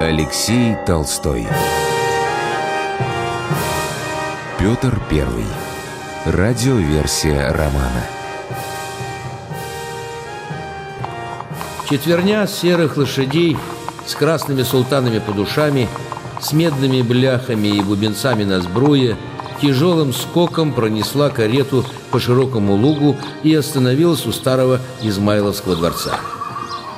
Алексей Толстой. Петр Первый. Радиоверсия романа. Четверня серых лошадей с красными султанами под ушами, с медными бляхами и бубенцами на сбруе, тяжелым скоком пронесла карету по широкому лугу и остановилась у старого Измайловского дворца.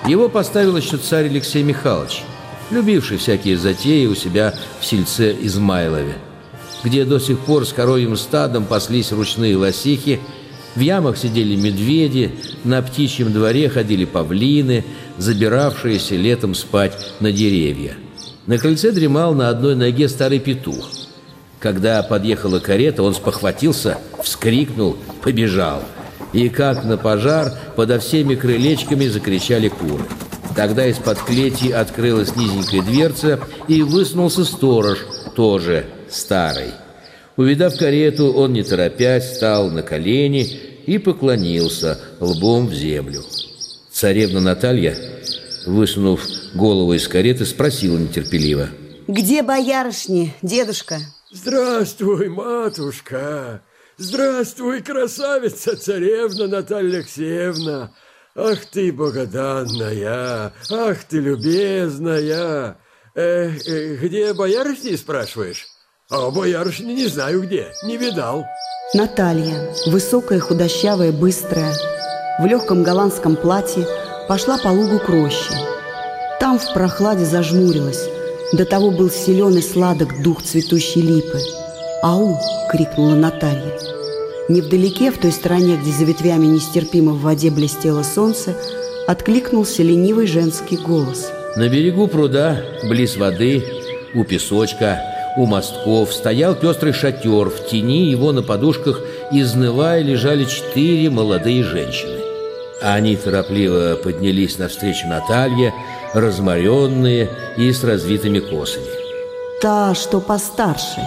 Его поставил еще царь Алексей Михайлович, любивший всякие затеи у себя в сельце Измайлове, где до сих пор с коровьим стадом паслись ручные лосихи, в ямах сидели медведи, на птичьем дворе ходили павлины, забиравшиеся летом спать на деревья. На крыльце дремал на одной ноге старый петух. Когда подъехала карета, он спохватился, вскрикнул, побежал. И как на пожар, подо всеми крылечками закричали куры. Тогда из-под клети открылась низенькая дверца, и высунулся сторож, тоже старый. Увидав карету, он, не торопясь, встал на колени и поклонился лбом в землю. Царевна Наталья, высунув голову из кареты, спросила нетерпеливо. «Где боярышни, дедушка?» «Здравствуй, матушка! Здравствуй, красавица царевна Наталья Алексеевна! Ах ты богоданная! Ах ты любезная! Э, где боярышни, спрашиваешь?» А боярышни не знаю где, не видал. Наталья, высокая, худощавая, быстрая, в легком голландском платье, пошла по лугу к роще. Там в прохладе зажмурилась. До того был силен и сладок дух цветущей липы. «Ау!» — крикнула Наталья. Невдалеке, в той стороне, где за ветвями нестерпимо в воде блестело солнце, откликнулся ленивый женский голос. На берегу пруда, близ воды, у песочка — у мостков стоял пестрый шатер, в тени его на подушках, изнывая, лежали четыре молодые женщины. Они торопливо поднялись навстречу Наталье, разморенные и с развитыми косами. Та, что постарше,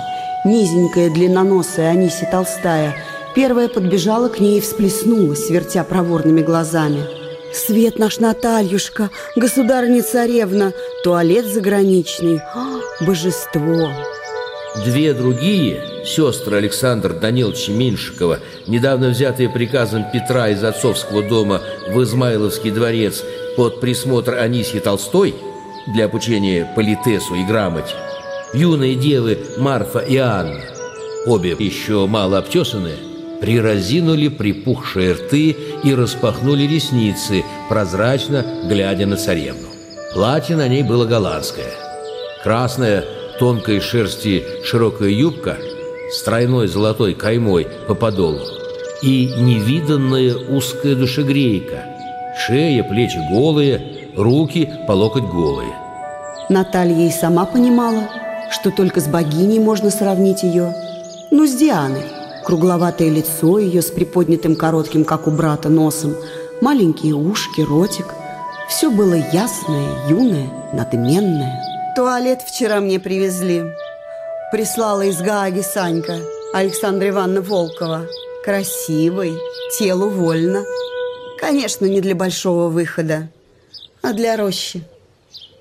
низенькая, длинноносая Аниси Толстая, первая подбежала к ней и всплеснулась, вертя проворными глазами. «Свет наш, Натальюшка, государыня-царевна, туалет заграничный, божество!» Две другие, сестры Александра Даниловича Меньшикова, недавно взятые приказом Петра из отцовского дома в Измайловский дворец под присмотр Анисьи Толстой для обучения политесу и грамоте, юные девы Марфа и Анна, обе еще мало обтесанные, приразинули припухшие рты и распахнули ресницы, прозрачно глядя на царевну. Платье на ней было голландское. Красное – тонкой шерсти широкая юбка с тройной золотой каймой по подолу и невиданная узкая душегрейка, шея, плечи голые, руки по локоть голые. Наталья и сама понимала, что только с богиней можно сравнить ее, ну, с Дианой. Кругловатое лицо ее с приподнятым коротким, как у брата, носом, маленькие ушки, ротик. Все было ясное, юное, надменное. Туалет вчера мне привезли. Прислала из Гааги Санька, Александра Ивановна Волкова. Красивый, телу вольно. Конечно, не для большого выхода, а для рощи.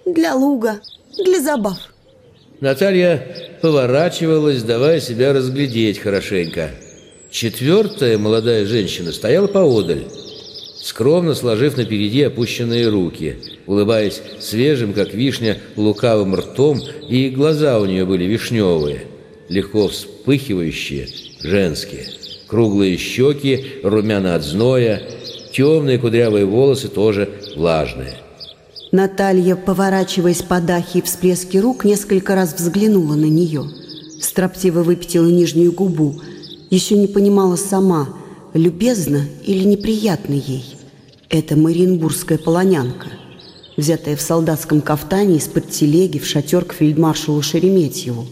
Для луга, для забав. Наталья поворачивалась, давая себя разглядеть хорошенько. Четвертая молодая женщина стояла поодаль скромно сложив напереди опущенные руки, улыбаясь свежим, как вишня, лукавым ртом, и глаза у нее были вишневые, легко вспыхивающие, женские. Круглые щеки, румяна от зноя, темные кудрявые волосы тоже влажные. Наталья, поворачиваясь по дахе и всплески рук, несколько раз взглянула на нее. Строптиво выпятила нижнюю губу. Еще не понимала сама, любезно или неприятно ей. Это мариенбургская полонянка, взятая в солдатском кафтане из-под телеги в шатер к фельдмаршалу Шереметьеву,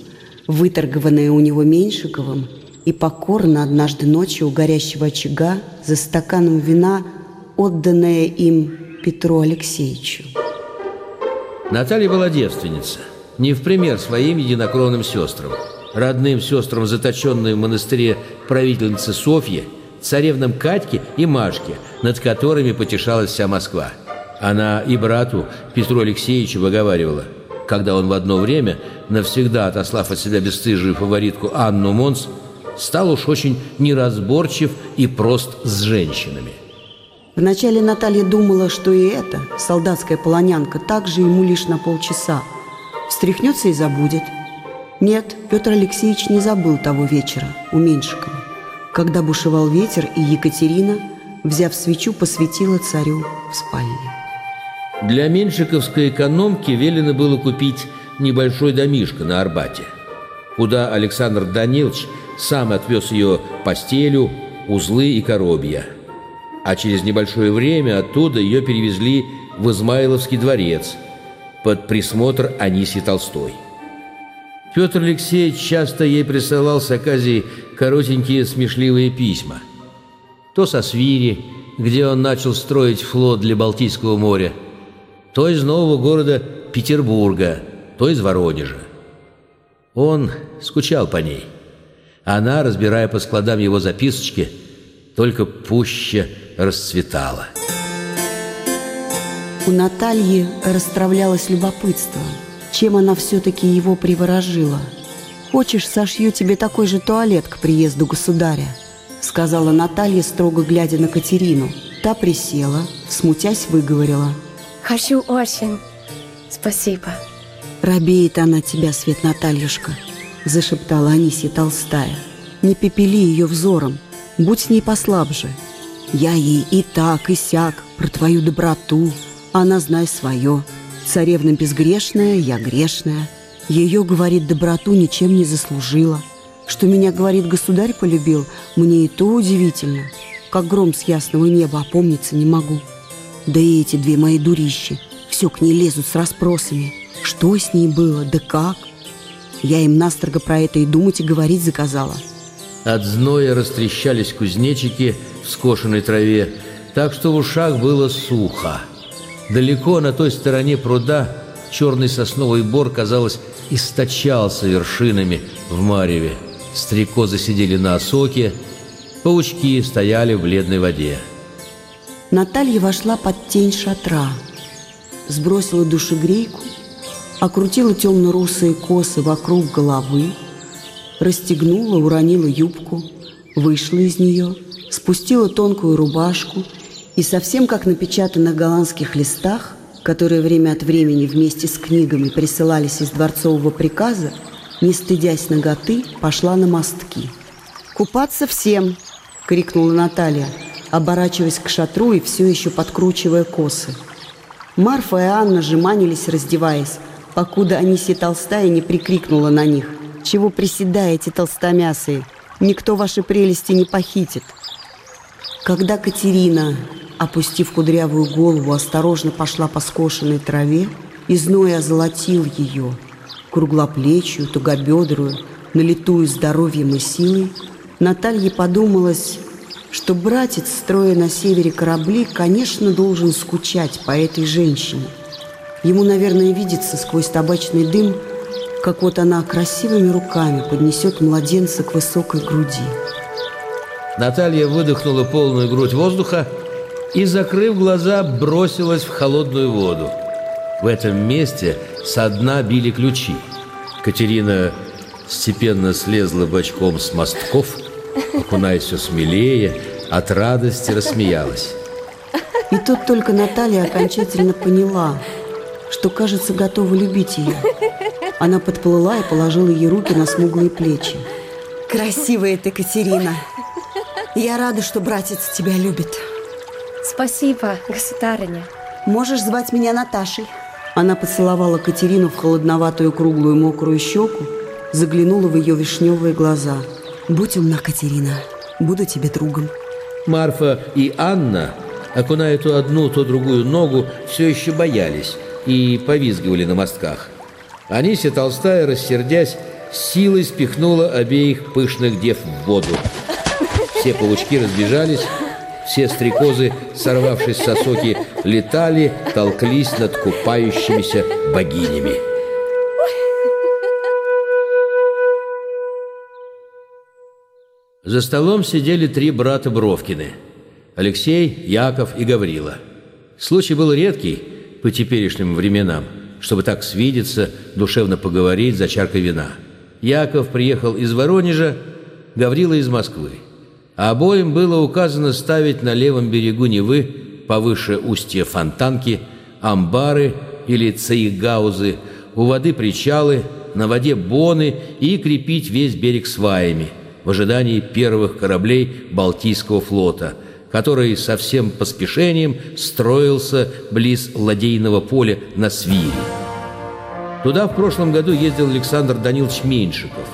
выторгованная у него Меньшиковым и покорно однажды ночью у горящего очага за стаканом вина, отданная им Петру Алексеевичу. Наталья была девственница, не в пример своим единокровным сестрам. Родным сестрам, заточенной в монастыре правительницы Софьи, царевнам Катьке и Машке, над которыми потешалась вся Москва. Она и брату Петру Алексеевичу выговаривала, когда он в одно время, навсегда отослав от себя бесстыжую фаворитку Анну Монс, стал уж очень неразборчив и прост с женщинами. Вначале Наталья думала, что и эта солдатская полонянка также ему лишь на полчаса. Встряхнется и забудет. Нет, Петр Алексеевич не забыл того вечера у Меньшикова, когда бушевал ветер, и Екатерина, взяв свечу, посветила царю в спальне. Для меньшиковской экономки велено было купить небольшой домишко на Арбате, куда Александр Данилович сам отвез ее постелю, узлы и коробья. А через небольшое время оттуда ее перевезли в Измайловский дворец под присмотр Анисии Толстой. Петр Алексеевич часто ей присылал с оказией коротенькие смешливые письма. То со Свири, где он начал строить флот для Балтийского моря – то из нового города Петербурга, то из Воронежа. Он скучал по ней. Она, разбирая по складам его записочки, только пуще расцветала. У Натальи расстравлялось любопытство, чем она все-таки его приворожила. «Хочешь, сошью тебе такой же туалет к приезду государя?» сказала Наталья, строго глядя на Катерину. Та присела, смутясь, выговорила – Хочу очень. Спасибо. Робеет она тебя, Свет Натальюшка, зашептала Анисия Толстая. Не пепели ее взором, будь с ней послабже. Я ей и так, и сяк про твою доброту. Она, знай свое. Царевна безгрешная, я грешная. Ее, говорит, доброту ничем не заслужила. Что меня, говорит, государь полюбил, мне и то удивительно. Как гром с ясного неба опомниться не могу. Да и эти две мои дурищи все к ней лезут с расспросами. Что с ней было, да как? Я им настрого про это и думать, и говорить заказала. От зноя растрещались кузнечики в скошенной траве, так что в ушах было сухо. Далеко на той стороне пруда черный сосновый бор, казалось, источался вершинами в мареве. Стрекозы сидели на осоке, паучки стояли в бледной воде. Наталья вошла под тень шатра, сбросила душегрейку, окрутила темно-русые косы вокруг головы, расстегнула, уронила юбку, вышла из нее, спустила тонкую рубашку и совсем как напечатано на голландских листах, которые время от времени вместе с книгами присылались из дворцового приказа, не стыдясь ноготы, пошла на мостки. «Купаться всем!» — крикнула Наталья – оборачиваясь к шатру и все еще подкручивая косы. Марфа и Анна жеманились, раздеваясь, покуда Анисия Толстая не прикрикнула на них. «Чего приседаете, толстомясые? Никто ваши прелести не похитит!» Когда Катерина, опустив кудрявую голову, осторожно пошла по скошенной траве, и зной озолотил ее, круглоплечью, тугобедрую, налитую здоровьем и силой, Наталье подумалось, что братец, строя на севере корабли, конечно, должен скучать по этой женщине. Ему, наверное, видится сквозь табачный дым, как вот она красивыми руками поднесет младенца к высокой груди. Наталья выдохнула полную грудь воздуха и, закрыв глаза, бросилась в холодную воду. В этом месте со дна били ключи. Катерина степенно слезла бочком с мостков – окунаясь все смелее, от радости рассмеялась. И тут только Наталья окончательно поняла, что, кажется, готова любить ее. Она подплыла и положила ей руки на смуглые плечи. Красивая ты, Катерина. Я рада, что братец тебя любит. Спасибо, государыня. Можешь звать меня Наташей. Она поцеловала Катерину в холодноватую круглую мокрую щеку, заглянула в ее вишневые глаза – Будь умна, Катерина. Буду тебе другом. Марфа и Анна, окуная то одну, то другую ногу, все еще боялись и повизгивали на мостках. Анисия Толстая, рассердясь, силой спихнула обеих пышных дев в воду. Все паучки разбежались, все стрекозы, сорвавшись с осоки, летали, толклись над купающимися богинями. За столом сидели три брата Бровкины – Алексей, Яков и Гаврила. Случай был редкий по теперешним временам, чтобы так свидеться, душевно поговорить за чаркой вина. Яков приехал из Воронежа, Гаврила из Москвы. А обоим было указано ставить на левом берегу Невы, повыше устья Фонтанки, амбары или цейгаузы, у воды причалы, на воде боны и крепить весь берег сваями в ожидании первых кораблей Балтийского флота, который со всем поспешением строился близ ладейного поля на Свире. Туда в прошлом году ездил Александр Данилович Меньшиков,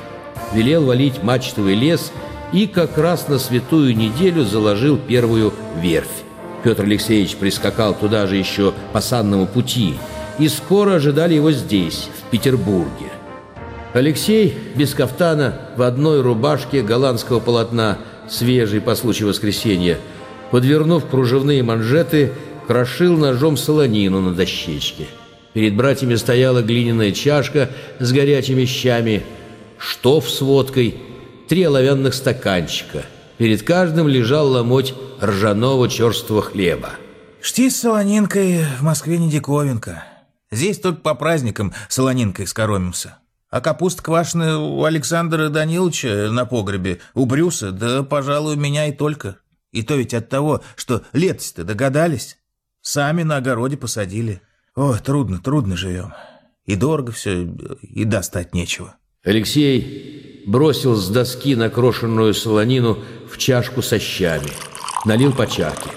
велел валить мачтовый лес и как раз на святую неделю заложил первую верфь. Петр Алексеевич прискакал туда же еще по санному пути, и скоро ожидали его здесь, в Петербурге. Алексей без кафтана, в одной рубашке голландского полотна, свежий по случаю воскресенья, подвернув кружевные манжеты, крошил ножом солонину на дощечке. Перед братьями стояла глиняная чашка с горячими щами, штоф с водкой, три оловянных стаканчика. Перед каждым лежал ломоть ржаного черствого хлеба. Шти с солонинкой в Москве не диковинка. Здесь только по праздникам солонинкой скоромимся. А капуста квашеная у Александра Даниловича на погребе, у Брюса, да, пожалуй, у меня и только. И то ведь от того, что летость-то догадались. Сами на огороде посадили. Ой, трудно, трудно живем. И дорого все, и достать нечего. Алексей бросил с доски накрошенную солонину в чашку со щами, налил по чарке.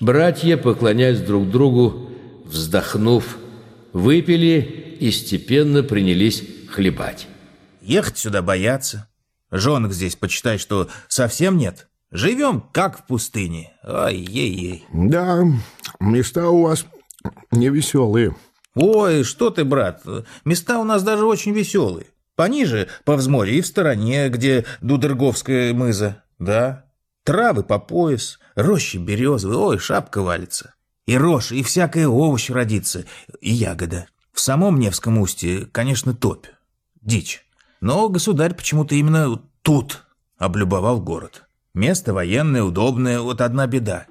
Братья, поклоняясь друг другу, вздохнув, выпили и степенно принялись хлебать. Ехать сюда бояться. Женок здесь, почитай, что совсем нет. Живем, как в пустыне. Ой-ей-ей. Да, места у вас невеселые. Ой, что ты, брат, места у нас даже очень веселые. Пониже, по взморье, и в стороне, где Дудерговская мыза. Да, травы по пояс, рощи березовые, ой, шапка валится. И рожь, и всякая овощ родится, и ягода. В самом Невском устье, конечно, топь, дичь. Но государь почему-то именно тут облюбовал город. Место военное, удобное, вот одна беда.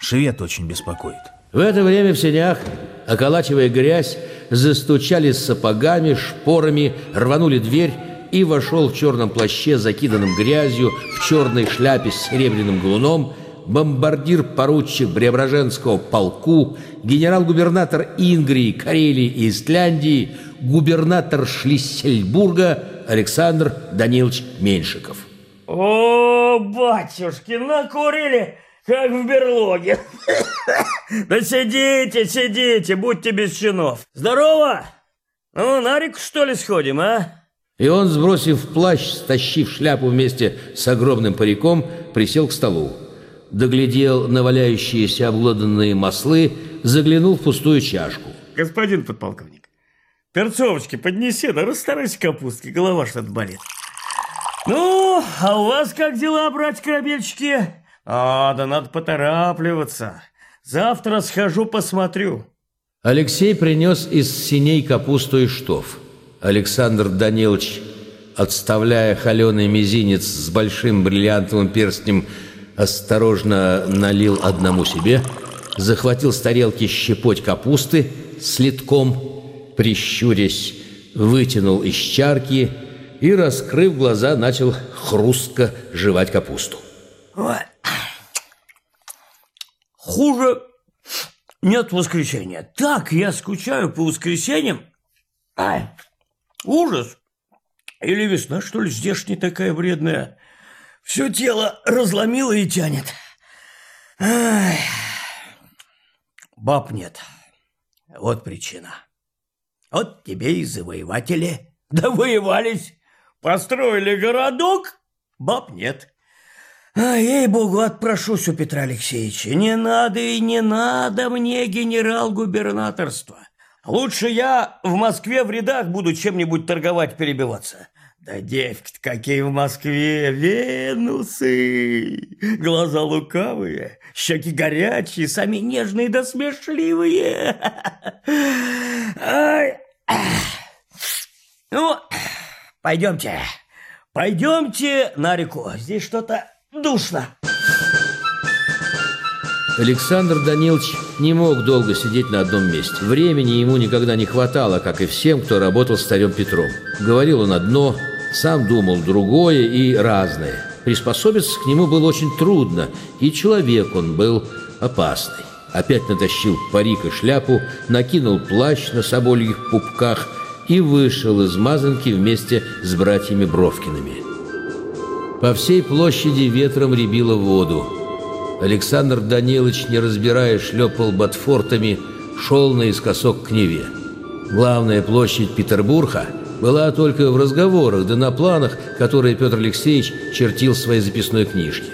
Швед очень беспокоит. В это время в сенях, околачивая грязь, застучали сапогами, шпорами, рванули дверь, и вошел в черном плаще, закиданном грязью, в черной шляпе с серебряным галуном, бомбардир-поручик Преображенского полку, генерал-губернатор Ингрии, Карелии и Исляндии, губернатор Шлиссельбурга Александр Данилович Меньшиков. О, батюшки, накурили, как в берлоге. Да сидите, сидите, будьте без чинов. Здорово! Ну, на реку, что ли, сходим, а? И он, сбросив плащ, стащив шляпу вместе с огромным париком, присел к столу. Доглядел на валяющиеся обглоданные маслы, заглянул в пустую чашку. Господин подполковник, перцовочки поднеси, да расстарайся капустки, голова что-то болит. Ну, а у вас как дела, братья-корабельщики? А, да надо поторапливаться. Завтра схожу посмотрю. Алексей принес из синей капусту и штоф. Александр Данилович, отставляя холеный мизинец с большим бриллиантовым перстнем, осторожно налил одному себе, захватил с тарелки щепоть капусты с литком, прищурясь, вытянул из чарки и, раскрыв глаза, начал хрустко жевать капусту. Ой. Хуже нет воскресенья. Так я скучаю по воскресеньям. Ай, ужас. Или весна, что ли, здешняя такая вредная. Все тело разломило и тянет. Ай. Баб нет. Вот причина. Вот тебе и завоеватели. Да воевались. Построили городок, баб нет. А, ей-богу, отпрошусь у Петра Алексеевича. Не надо и не надо мне генерал-губернаторство. Лучше я в Москве в рядах буду чем-нибудь торговать, перебиваться. Да девки-то какие в Москве, Венусы! Глаза лукавые, щеки горячие, сами нежные да смешливые. Ну, пойдемте, пойдемте на реку. Здесь что-то душно. Александр Данилович не мог долго сидеть на одном месте. Времени ему никогда не хватало, как и всем, кто работал с царем Петром. Говорил он одно, сам думал другое и разное. Приспособиться к нему было очень трудно, и человек он был опасный. Опять натащил парик и шляпу, накинул плащ на собольих пупках и вышел из мазанки вместе с братьями Бровкиными. По всей площади ветром рябило воду. Александр Данилович, не разбирая, шлепал ботфортами, шел наискосок к Неве. Главная площадь Петербурга была только в разговорах, да на планах, которые Петр Алексеевич чертил в своей записной книжке.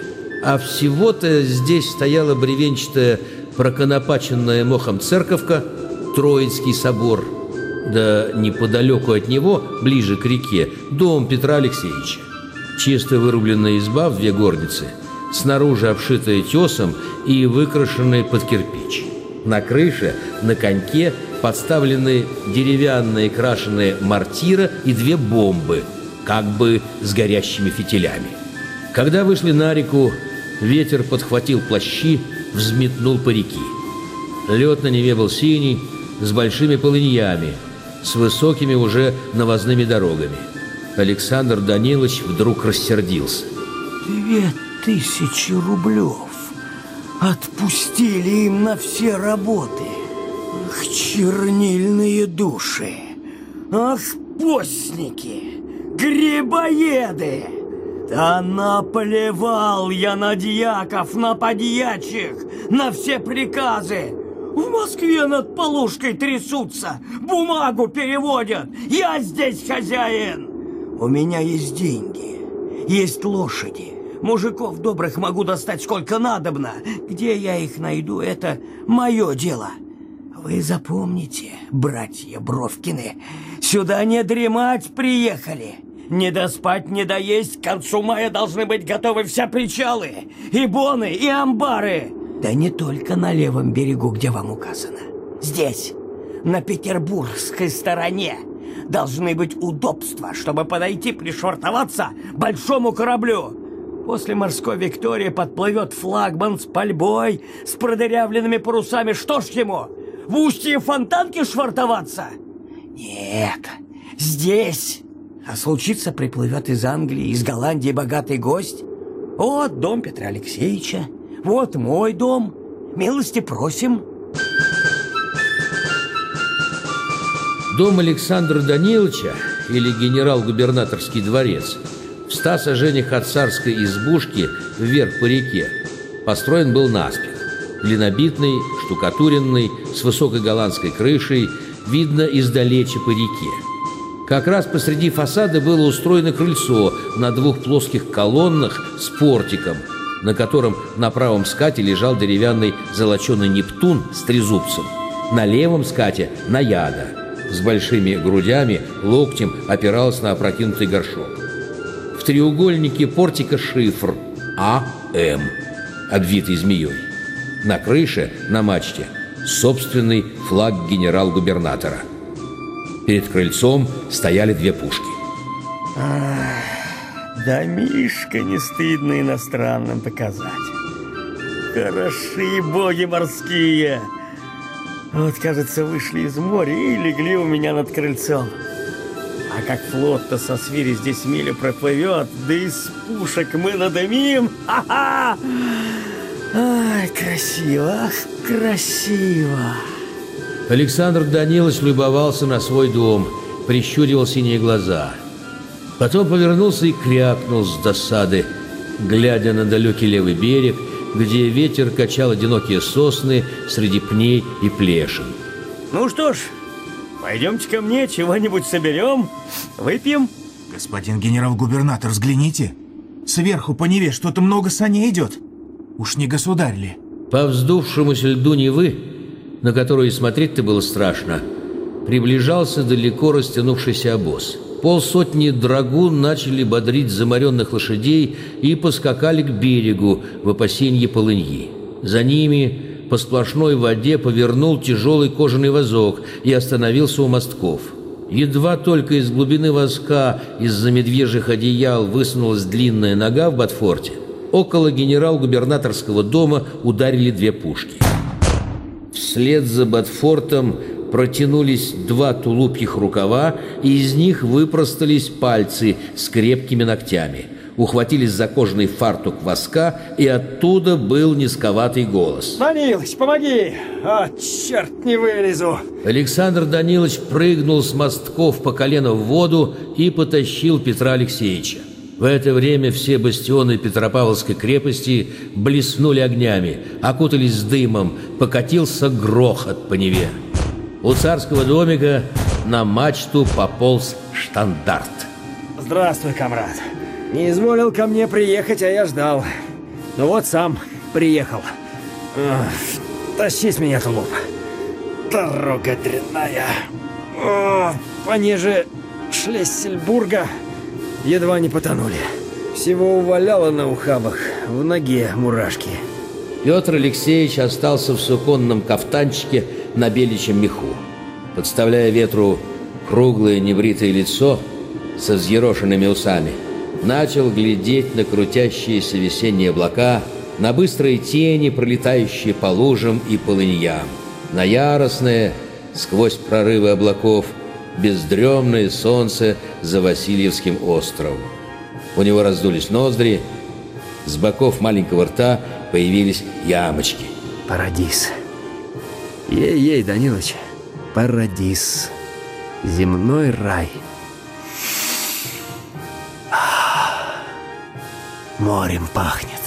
А всего-то здесь стояла бревенчатая, проконопаченная мохом церковка, Троицкий собор, да неподалеку от него, ближе к реке, дом Петра Алексеевича. Чисто вырубленная изба в две горницы – снаружи обшитая тесом и выкрашенная под кирпич. На крыше, на коньке подставлены деревянные крашеные мортира и две бомбы, как бы с горящими фитилями. Когда вышли на реку, ветер подхватил плащи, взметнул по реке. Лед на Неве был синий, с большими полыньями, с высокими уже навозными дорогами. Александр Данилович вдруг рассердился. Две тысячи рублев отпустили им на все работы. Ах, чернильные души! Ах, постники! Грибоеды! Да наплевал я на дьяков, на подьячих, на все приказы! В Москве над полушкой трясутся, бумагу переводят. Я здесь хозяин. У меня есть деньги, есть лошади. Мужиков добрых могу достать сколько надобно. Где я их найду, это мое дело. Вы запомните, братья Бровкины, сюда не дремать приехали. Не доспать, не доесть, к концу мая должны быть готовы все причалы, и боны, и амбары. Да не только на левом берегу, где вам указано. Здесь, на петербургской стороне, должны быть удобства, чтобы подойти пришвартоваться большому кораблю. После морской Виктории подплывет флагман с пальбой, с продырявленными парусами. Что ж ему, в устье фонтанки швартоваться? Нет, здесь. А случится, приплывет из Англии, из Голландии богатый гость. Вот дом Петра Алексеевича. Вот мой дом. Милости просим. Дом Александра Даниловича или генерал-губернаторский дворец в ста сажениях от царской избушки вверх по реке построен был наспех. Глинобитный, штукатуренный, с высокой голландской крышей, видно издалече по реке. Как раз посреди фасада было устроено крыльцо на двух плоских колоннах с портиком – на котором на правом скате лежал деревянный золоченый Нептун с трезубцем. На левом скате – наяда. С большими грудями локтем опиралась на опрокинутый горшок. В треугольнике портика шифр А.М., обвитый змеей. На крыше, на мачте, собственный флаг генерал-губернатора. Перед крыльцом стояли две пушки. Ах. Да, Мишка, не стыдно иностранным показать. Хороши боги морские. Вот, кажется, вышли из моря и легли у меня над крыльцом. А как флот-то со свири здесь милю проплывет, да из пушек мы надымим. Ха-ха! Ай, красиво, ах, красиво. Александр Данилович любовался на свой дом, прищуривал синие глаза – Потом повернулся и крякнул с досады, глядя на далекий левый берег, где ветер качал одинокие сосны среди пней и плешин. Ну что ж, пойдемте ко мне, чего-нибудь соберем, выпьем. Господин генерал-губернатор, взгляните. Сверху по Неве что-то много саней идет. Уж не государь ли? По вздувшемуся льду Невы, на которую смотреть-то было страшно, приближался далеко растянувшийся обоз – Полсотни драгун начали бодрить заморенных лошадей и поскакали к берегу в опасенье полыньи. За ними по сплошной воде повернул тяжелый кожаный вазок и остановился у мостков. Едва только из глубины воска из-за медвежьих одеял высунулась длинная нога в ботфорте, около генерал-губернаторского дома ударили две пушки. Вслед за Батфортом протянулись два тулупьих рукава, и из них выпростались пальцы с крепкими ногтями. Ухватились за кожаный фартук воска, и оттуда был низковатый голос. Данилыч, помоги! А, черт, не вылезу! Александр Данилович прыгнул с мостков по колено в воду и потащил Петра Алексеевича. В это время все бастионы Петропавловской крепости блеснули огнями, окутались дымом, покатился грохот по Неве. У царского домика на мачту пополз штандарт. Здравствуй, комрад. Не изволил ко мне приехать, а я ждал. Ну вот сам приехал. Ах, тащи с меня тулуп. Дорога дрянная. О, пониже Шлессельбурга едва не потонули. Всего уваляло на ухабах, в ноге мурашки. Петр Алексеевич остался в суконном кафтанчике на беличьем меху. Подставляя ветру круглое небритое лицо со взъерошенными усами, начал глядеть на крутящиеся весенние облака, на быстрые тени, пролетающие по лужам и полыньям, на яростное, сквозь прорывы облаков, бездремное солнце за Васильевским островом. У него раздулись ноздри, с боков маленького рта появились ямочки. Парадис. Ей-ей, Данилыч, парадис. Земной рай. Морем пахнет.